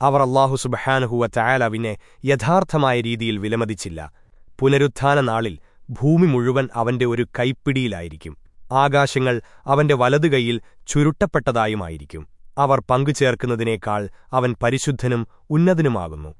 അവർ അള്ളാഹു സുബഹാനഹുവ ചായാലവിനെ യഥാർത്ഥമായ രീതിയിൽ വിലമതിച്ചില്ല. പുനരുത്ഥാന നാളിൽ ഭൂമി മുഴുവൻ അവന്റെ ഒരു കൈപ്പിടിയിലായിരിക്കും. ആകാശങ്ങൾ അവന്റെ വലതുകൈയിൽ ചുരുട്ടപ്പെട്ടതായുമായിരിക്കും. അവർ പങ്കുചേർക്കുന്നതിനേക്കാൾ അവൻ പരിശുദ്ധനും ഉന്നതനുമാകുന്നു.